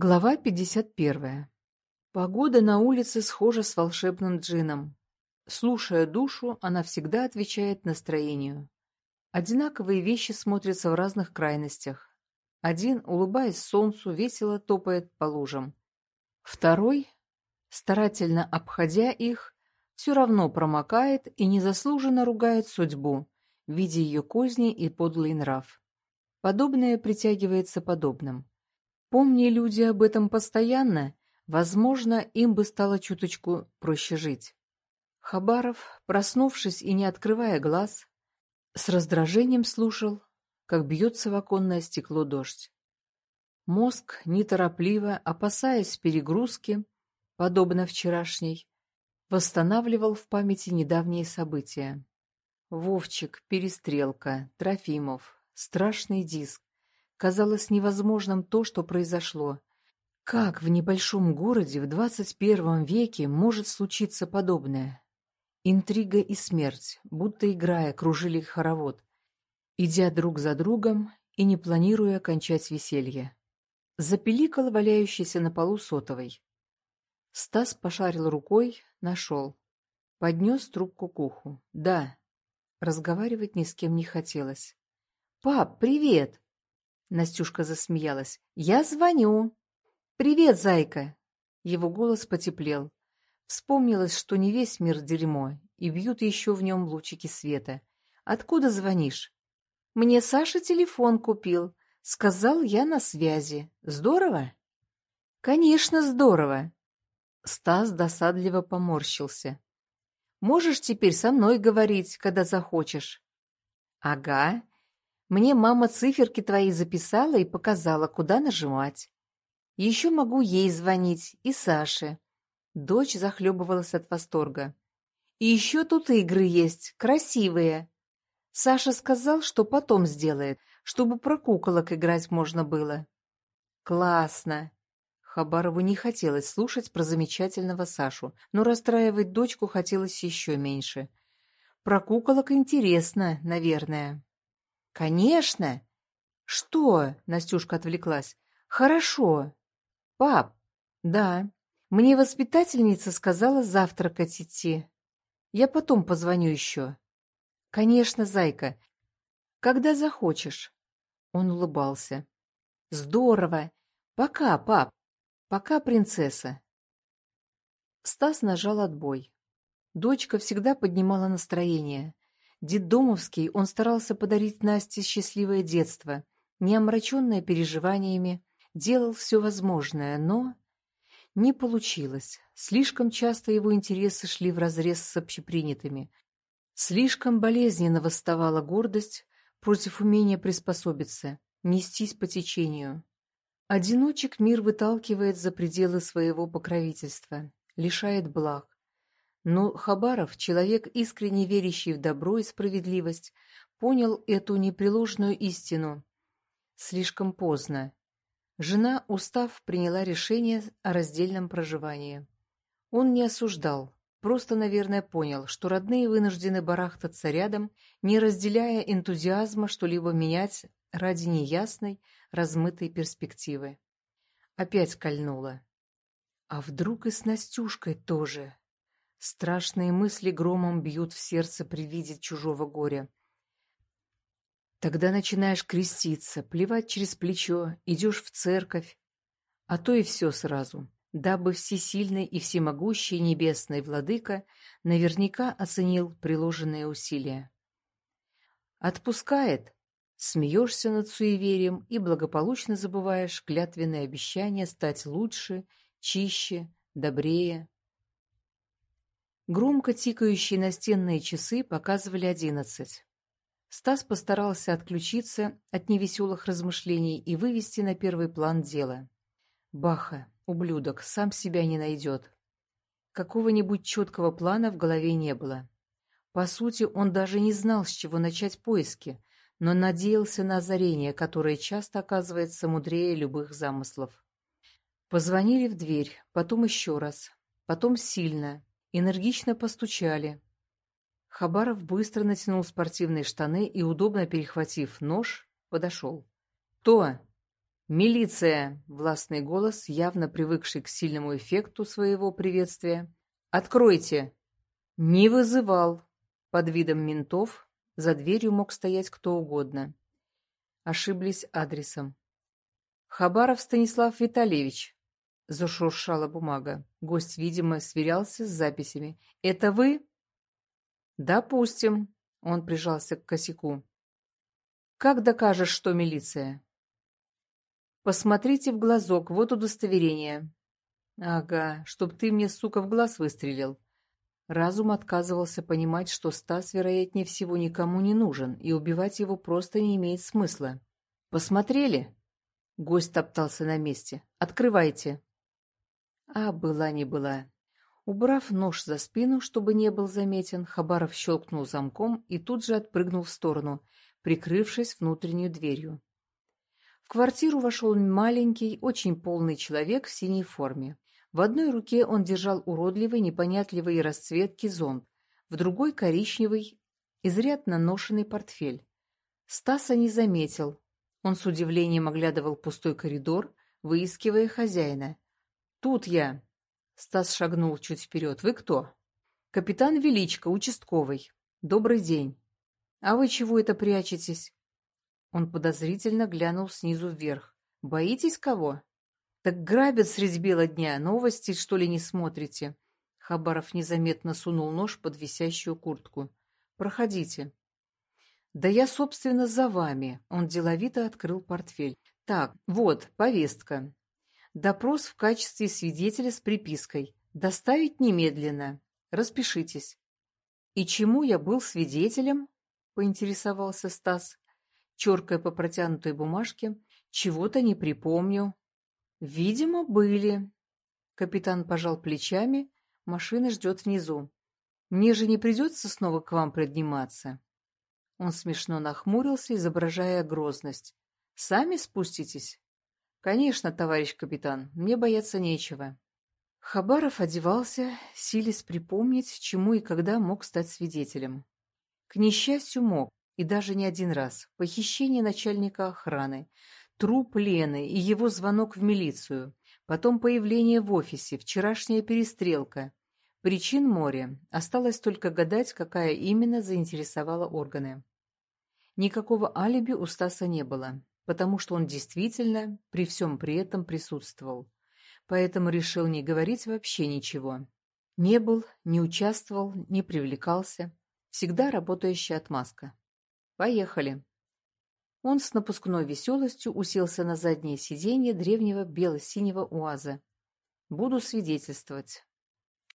Глава 51. Погода на улице схожа с волшебным джином. Слушая душу, она всегда отвечает настроению. Одинаковые вещи смотрятся в разных крайностях. Один, улыбаясь солнцу, весело топает по лужам. Второй, старательно обходя их, все равно промокает и незаслуженно ругает судьбу, видя ее козни и подлый нрав. Подобное притягивается подобным. Помни люди об этом постоянно, возможно, им бы стало чуточку проще жить. Хабаров, проснувшись и не открывая глаз, с раздражением слушал, как бьется в оконное стекло дождь. Мозг, неторопливо, опасаясь перегрузки, подобно вчерашней, восстанавливал в памяти недавние события. Вовчик, перестрелка, Трофимов, страшный диск, казалось невозможным то, что произошло. Как в небольшом городе в двадцать первом веке может случиться подобное? Интрига и смерть, будто играя, кружили хоровод, идя друг за другом и не планируя кончать веселье. Запеликал валяющийся на полу сотовой. Стас пошарил рукой, нашел. Поднес трубку к уху. «Да». Разговаривать ни с кем не хотелось. «Пап, привет!» Настюшка засмеялась. «Я звоню». «Привет, зайка!» Его голос потеплел. Вспомнилось, что не весь мир дерьмо, и бьют еще в нем лучики света. «Откуда звонишь?» «Мне Саша телефон купил. Сказал, я на связи. Здорово?» «Конечно, здорово!» Стас досадливо поморщился. «Можешь теперь со мной говорить, когда захочешь?» «Ага, мне мама циферки твои записала и показала, куда нажимать. Еще могу ей звонить, и Саше. Дочь захлебывалась от восторга. И еще тут игры есть, красивые. Саша сказал, что потом сделает, чтобы про куколок играть можно было. Классно. Хабарову не хотелось слушать про замечательного Сашу, но расстраивать дочку хотелось еще меньше. Про куколок интересно, наверное. «Конечно!» «Что?» — Настюшка отвлеклась. «Хорошо. Пап?» «Да. Мне воспитательница сказала завтракать идти. Я потом позвоню еще». «Конечно, зайка. Когда захочешь». Он улыбался. «Здорово. Пока, пап. Пока, принцесса». Стас нажал отбой. Дочка всегда поднимала настроение. Детдомовский он старался подарить Насте счастливое детство, не омраченное переживаниями, делал все возможное, но... Не получилось. Слишком часто его интересы шли вразрез с общепринятыми. Слишком болезненно восставала гордость против умения приспособиться, нестись по течению. Одиночек мир выталкивает за пределы своего покровительства, лишает благ. Но Хабаров, человек, искренне верящий в добро и справедливость, понял эту непреложную истину. Слишком поздно. Жена, устав, приняла решение о раздельном проживании. Он не осуждал, просто, наверное, понял, что родные вынуждены барахтаться рядом, не разделяя энтузиазма что-либо менять ради неясной, размытой перспективы. Опять кольнуло. А вдруг и с Настюшкой тоже? Страшные мысли громом бьют в сердце при виде чужого горя. Тогда начинаешь креститься, плевать через плечо, идешь в церковь, а то и все сразу, дабы всесильный и всемогущий небесный владыка наверняка оценил приложенные усилия. Отпускает, смеешься над суеверием и благополучно забываешь клятвенное обещание стать лучше, чище, добрее. Громко тикающие настенные часы показывали одиннадцать. Стас постарался отключиться от невеселых размышлений и вывести на первый план дело. Баха, ублюдок, сам себя не найдет. Какого-нибудь четкого плана в голове не было. По сути, он даже не знал, с чего начать поиски, но надеялся на озарение, которое часто оказывается мудрее любых замыслов. Позвонили в дверь, потом еще раз, потом сильно, Энергично постучали. Хабаров быстро натянул спортивные штаны и, удобно перехватив нож, подошел. «Кто?» «Милиция!» — властный голос, явно привыкший к сильному эффекту своего приветствия. «Откройте!» «Не вызывал!» Под видом ментов за дверью мог стоять кто угодно. Ошиблись адресом. «Хабаров Станислав Витальевич!» — зашуршала бумага. Гость, видимо, сверялся с записями. «Это вы?» «Допустим», — он прижался к косяку. «Как докажешь, что милиция?» Посмотрите в глазок, вот удостоверение. Ага, чтоб ты мне, сука, в глаз выстрелил. Разум отказывался понимать, что Стас, вероятнее всего, никому не нужен, и убивать его просто не имеет смысла. Посмотрели? Гость топтался на месте. Открывайте. А была не была. Убрав нож за спину, чтобы не был заметен, Хабаров щелкнул замком и тут же отпрыгнул в сторону, прикрывшись внутреннюю дверью. В квартиру вошел маленький, очень полный человек в синей форме. В одной руке он держал уродливый, непонятливый расцветки зонт, в другой — коричневый, изрядно ношенный портфель. Стаса не заметил. Он с удивлением оглядывал пустой коридор, выискивая хозяина. «Тут я!» Стас шагнул чуть вперед. «Вы кто?» «Капитан Величко, участковый. Добрый день. А вы чего это прячетесь?» Он подозрительно глянул снизу вверх. «Боитесь кого?» «Так грабят средь бела дня. Новости, что ли, не смотрите?» Хабаров незаметно сунул нож под висящую куртку. «Проходите». «Да я, собственно, за вами». Он деловито открыл портфель. «Так, вот, повестка. Допрос в качестве свидетеля с припиской. Доставить немедленно. Распишитесь». «И чему я был свидетелем?» — поинтересовался Стас черкая по протянутой бумажке. «Чего-то не припомню». «Видимо, были». Капитан пожал плечами. Машина ждет внизу. «Мне же не придется снова к вам подниматься». Он смешно нахмурился, изображая грозность. «Сами спуститесь?» «Конечно, товарищ капитан, мне бояться нечего». Хабаров одевался, силясь припомнить, чему и когда мог стать свидетелем. К несчастью, мог. И даже не один раз. Похищение начальника охраны, труп Лены и его звонок в милицию, потом появление в офисе, вчерашняя перестрелка. Причин море. Осталось только гадать, какая именно заинтересовала органы. Никакого алиби у Стаса не было, потому что он действительно при всем при этом присутствовал. Поэтому решил не говорить вообще ничего. Не был, не участвовал, не привлекался. Всегда работающая отмазка. Поехали. Он с напускной веселостью уселся на заднее сиденье древнего бело-синего УАЗа. Буду свидетельствовать.